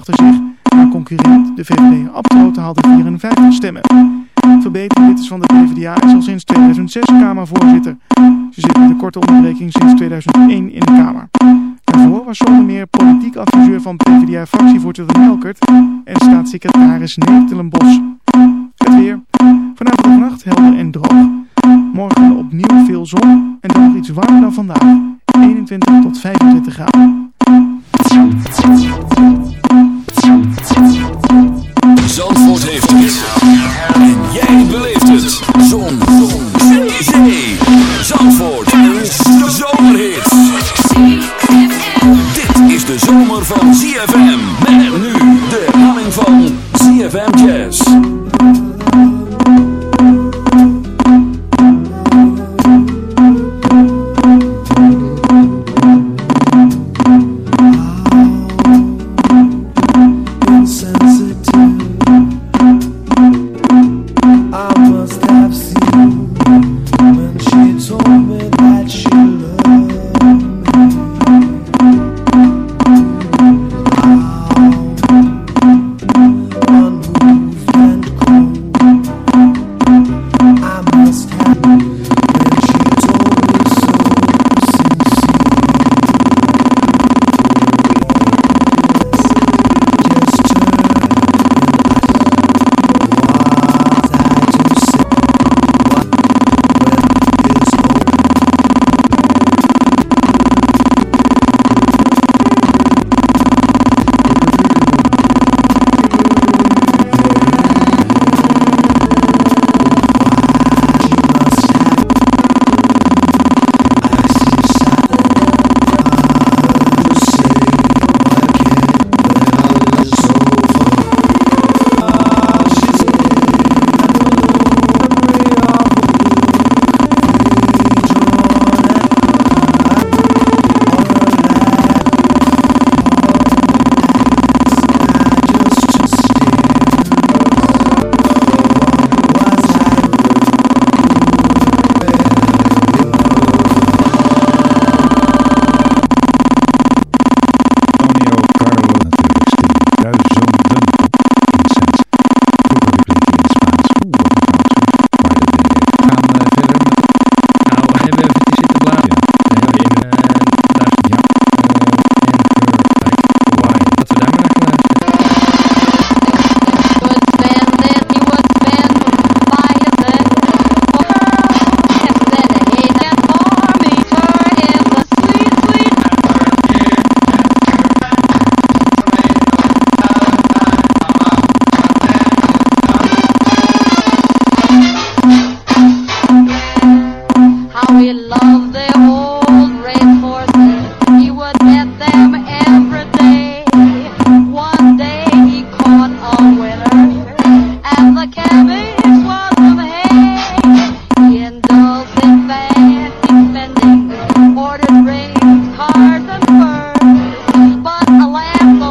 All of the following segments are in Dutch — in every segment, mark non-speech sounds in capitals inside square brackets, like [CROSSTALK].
achter zich. Haar concurrent, de VVD Abtroot, haalde 54 stemmen. Verbetering is van de PvdA is al sinds 2006 Kamervoorzitter. Ze zit met een korte onderbreking sinds 2001 in de Kamer. Daarvoor was zonder meer politiek adviseur van PvdA-fractievoorzitter Melkert en staatssecretaris Bos. Het weer. Vanavond en vannacht helder en droog. Morgen opnieuw veel zon en dan nog iets warmer dan vandaag. 21 tot 25 graden. Johnson.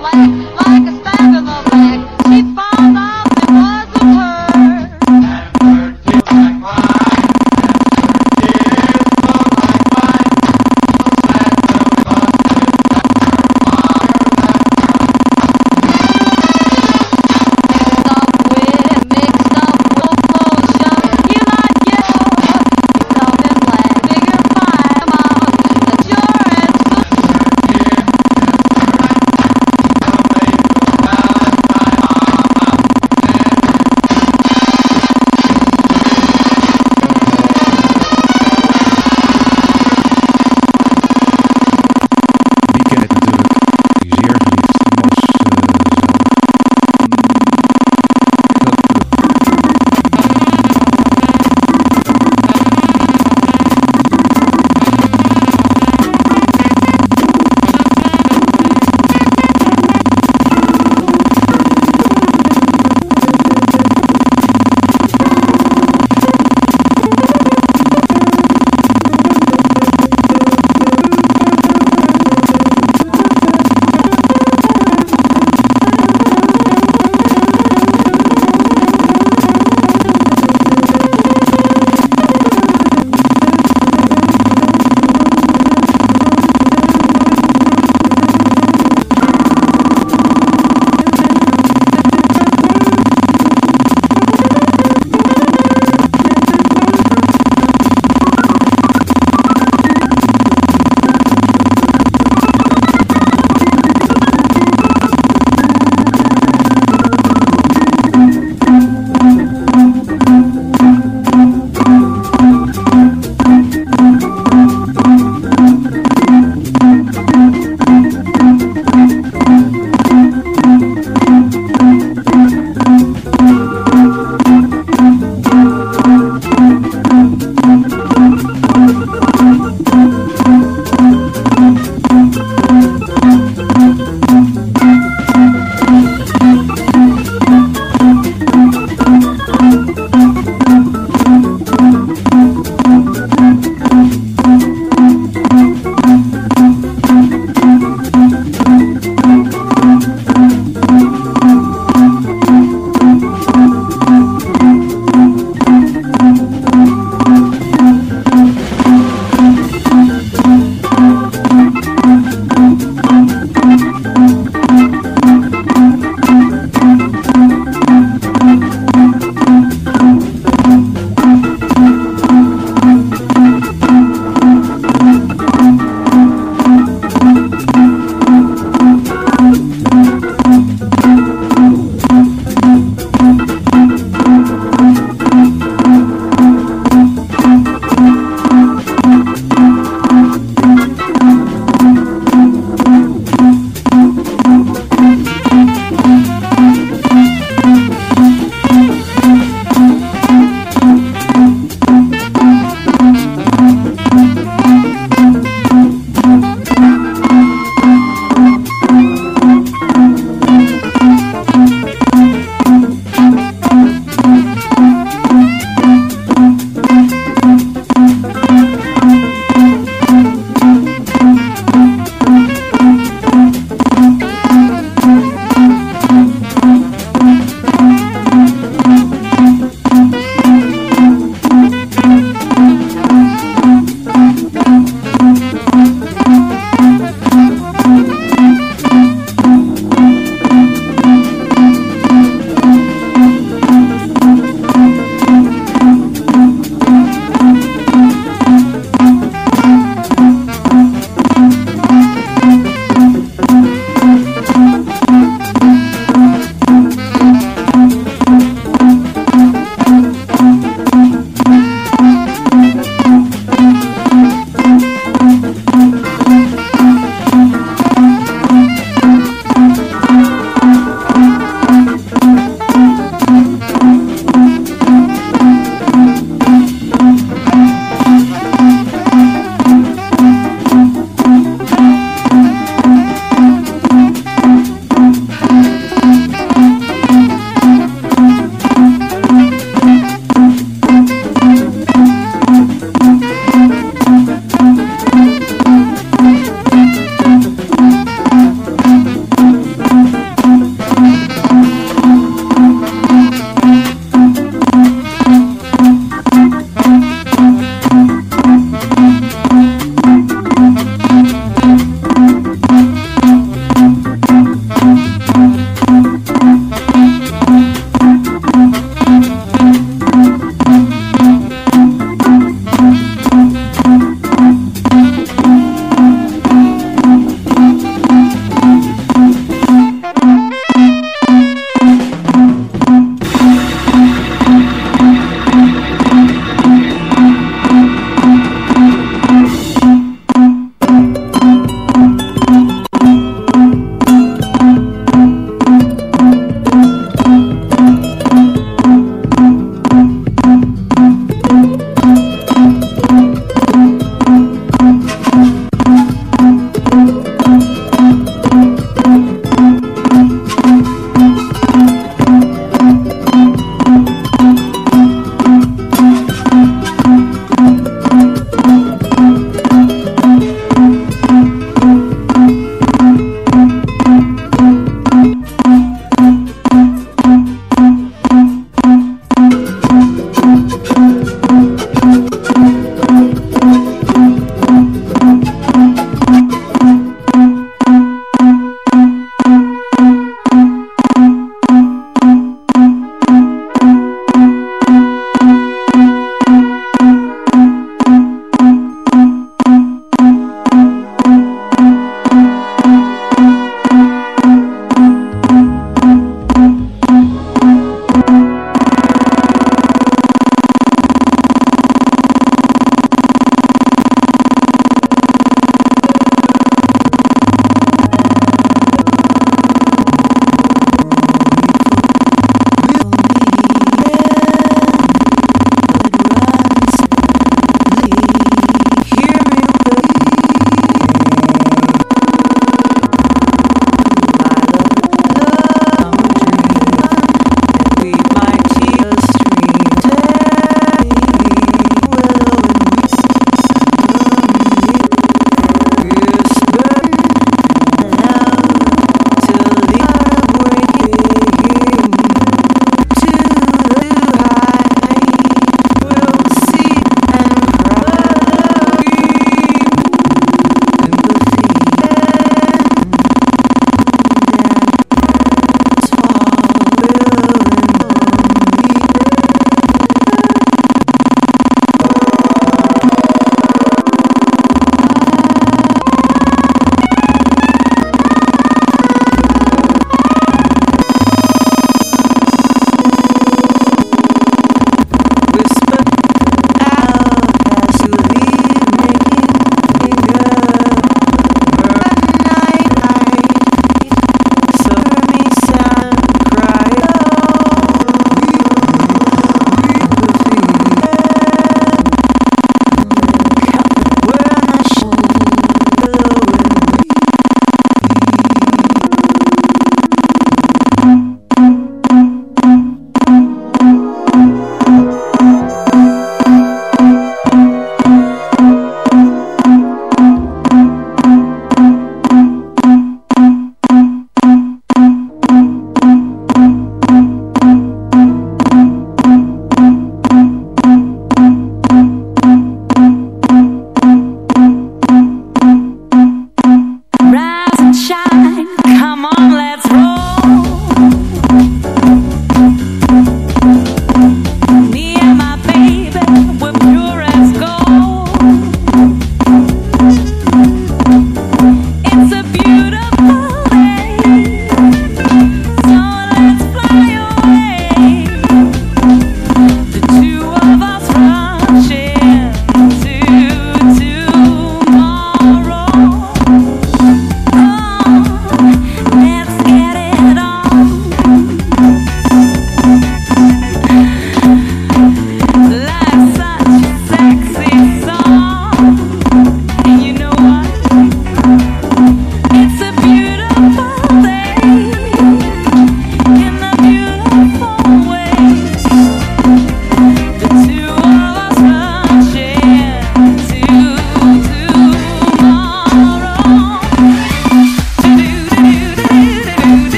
black. Thank you.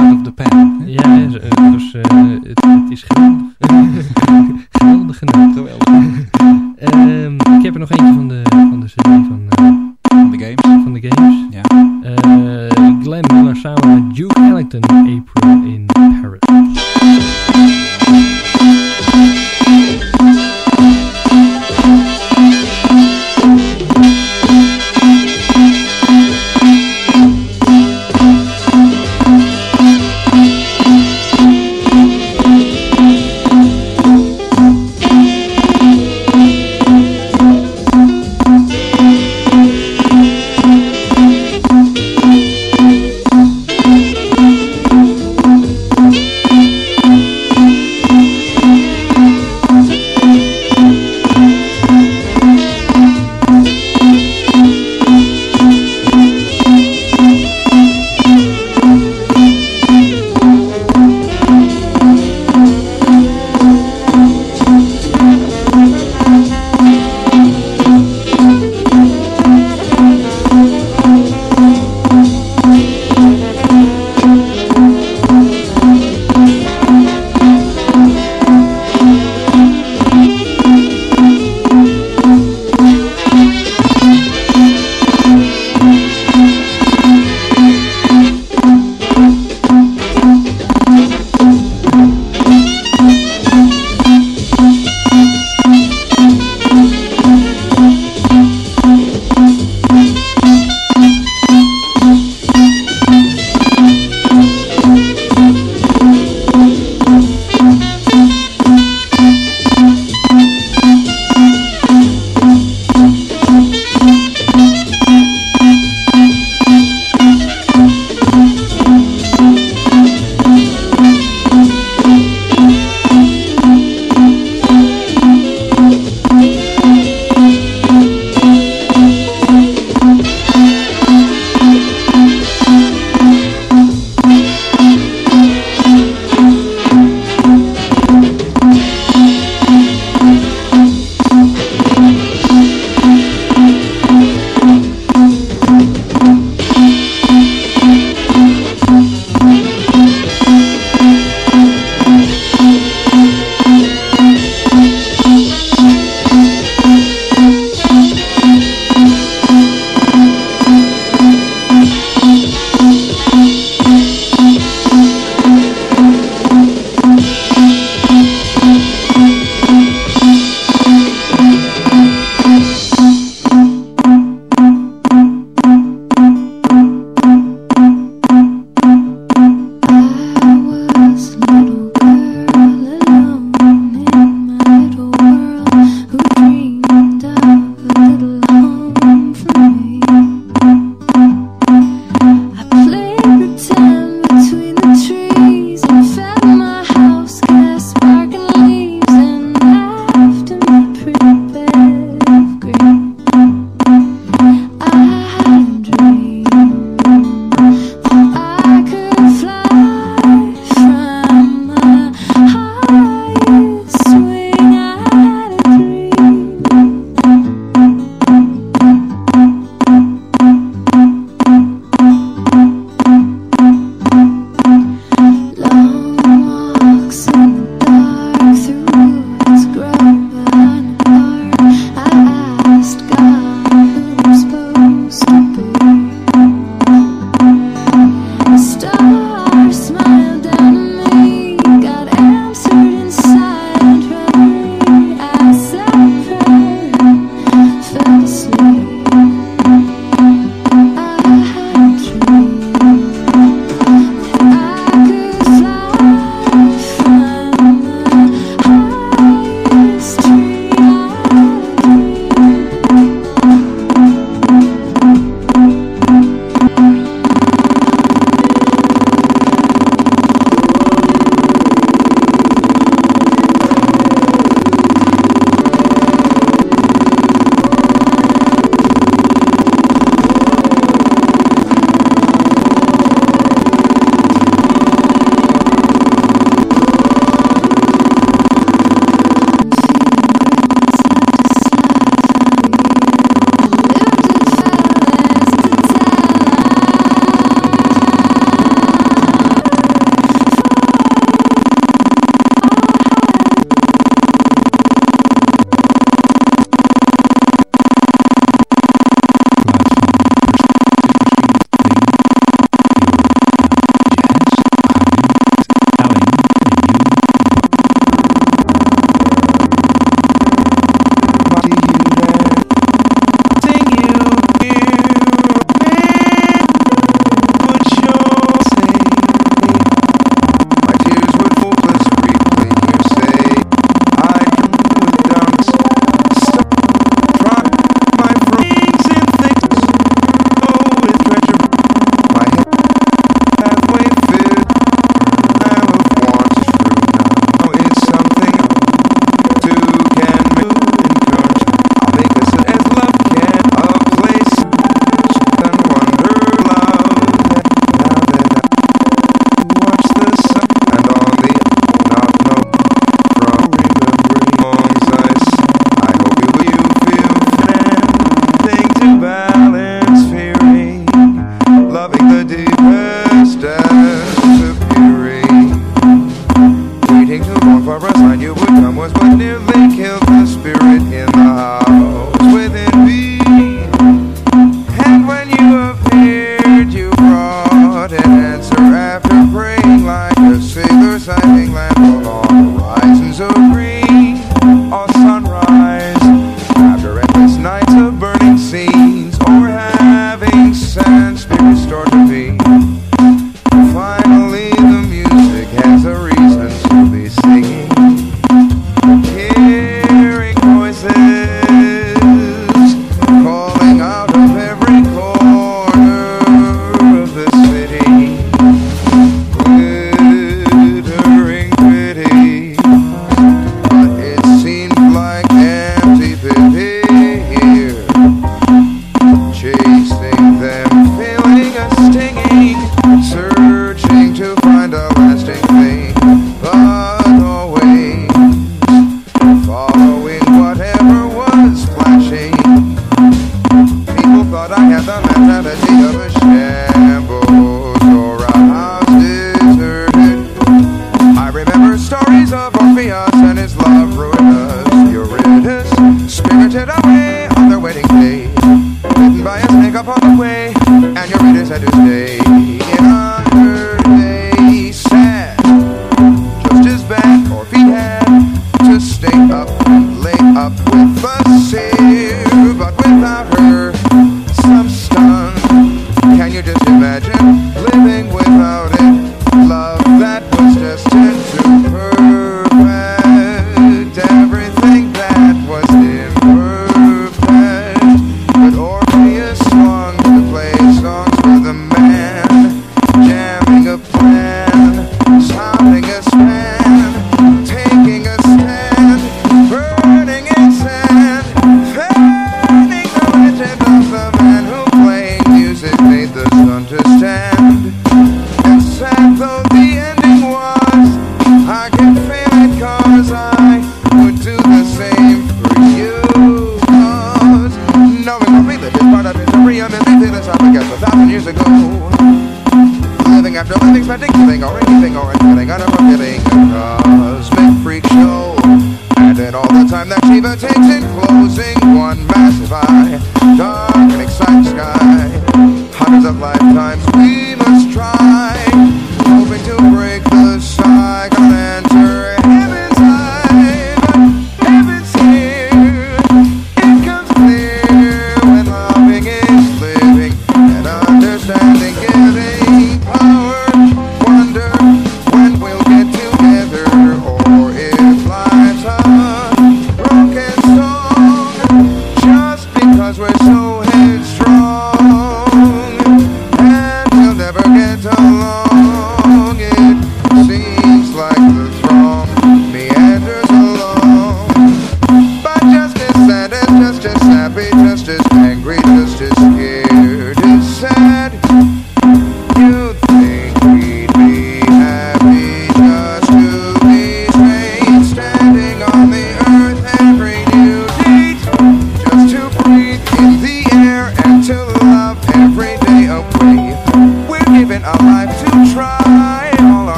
of pen. Ja, eh, dus eh, het, het is geweldig. [LAUGHS]